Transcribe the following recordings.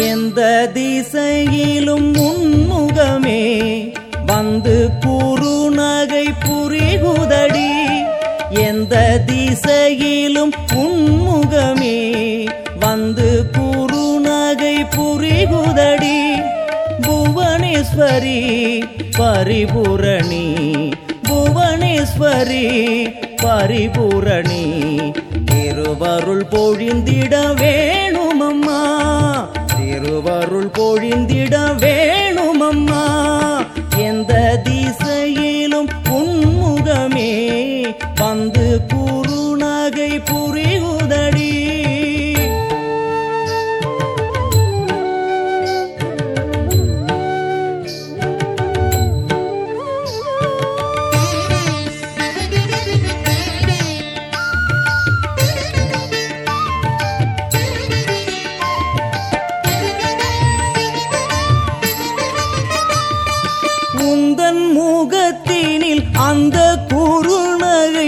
எந்த திசையிலும் உன்முகமே. வந்து கூறு நகை புரிகுதடி. எந்த திசையிலும் உன்முகமே. வந்து கூறு நகை புரிகுதடி. புவனேஸ்வரி பரிபூரணி. புவனேஸ்வரி பரிபூரணி. திருவருள் பொழிந்திட வேணுமம்மா. திருவருள் பொழிந்திட வேணும் அம்மா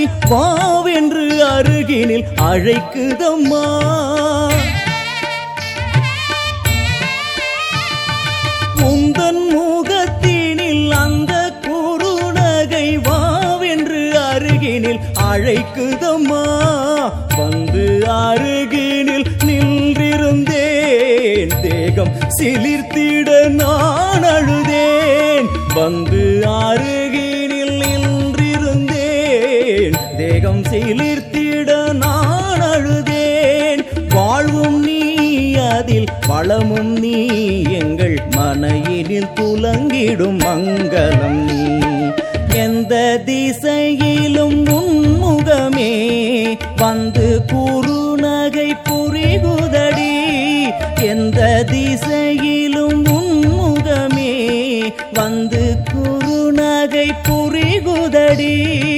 குறுநகை பாவென்று அருகினில் அழைக்குதம்மா. உந்தன் முகத்தினில் அந்த குறுநகை வாவென்று அருகினில் அழைக்குதம்மா. வந்து அருகினில் நின்றிருந்தேன் தேகம் சிலிர்த்திட நான் அழுதேன். வந்து அருகினில் நின்றிருந்தேன் தேகம் சிலிர்த்திட நான் அழுதேன். வாழ்வும் நீ அதில் வளமும் நீ எங்கள் மனையினில் துலங்கிடும் மங்களம் நீ. எந்த திசையிலும் உன்முகமே வந்து குறுநகை புரிகுதடி. எந்த திசையிலும் உன்முகமே வந்து குறுநகை புரிகுதடி.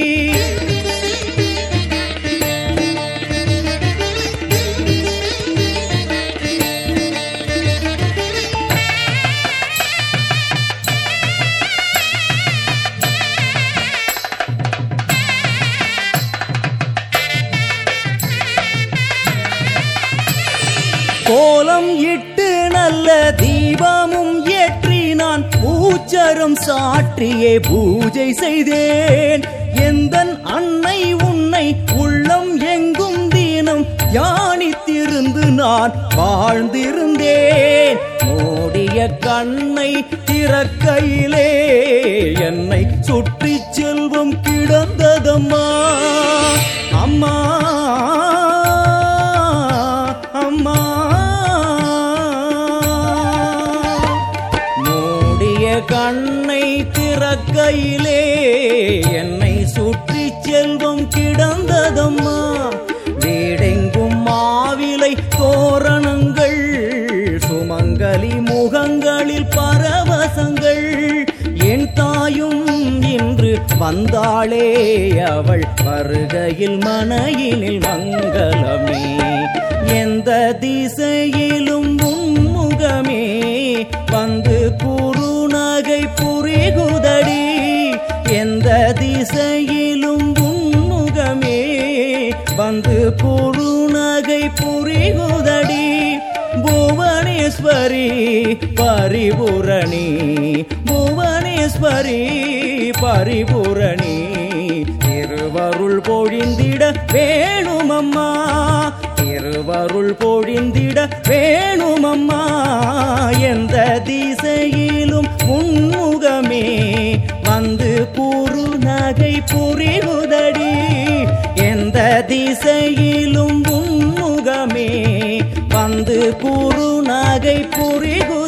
கோலம் இட்டு நல்ல தீபமும் ஏற்றி நான் பூச்சரம் சாற்றியே பூஜை செய்தேன். எந்த அன்னை உன்னை உள்ளம் எங்கும் தீனம் தியானித்திருந்து நான் வாழ்ந்திருந்தேன். மூடிய கண்ணை திறக்கையிலே என்னை சுற்றி செல்வம் கிடந்ததம்மா. அம்மா. கண்ணை திறக்கையிலே என்னை சுற்றி செல்வம் கிடந்ததம்மா. வீடெங்கும் மாவிலை தோரணங்கள் சுமங்கலி முகங்களில் பரவசங்கள். என் தாயும் இன்று வந்தாளே அவள் வருகையில் மனையினில் மங்களமே. எந்த திசையிலும் உன்முகமே வந்து குறுநகை புரிகுதடி. புவனேஸ்வரி பரிபூரணி புவனேஸ்வரி பரிபூரணி. திருவருள் பொழிந்திட வேணுமம்மா திருவருள் பொழிந்திட வேணுமம்மா. எந்த திசையிலும் உன் திசையிலும் உன்முகமே வந்து குறுநகை புரிகு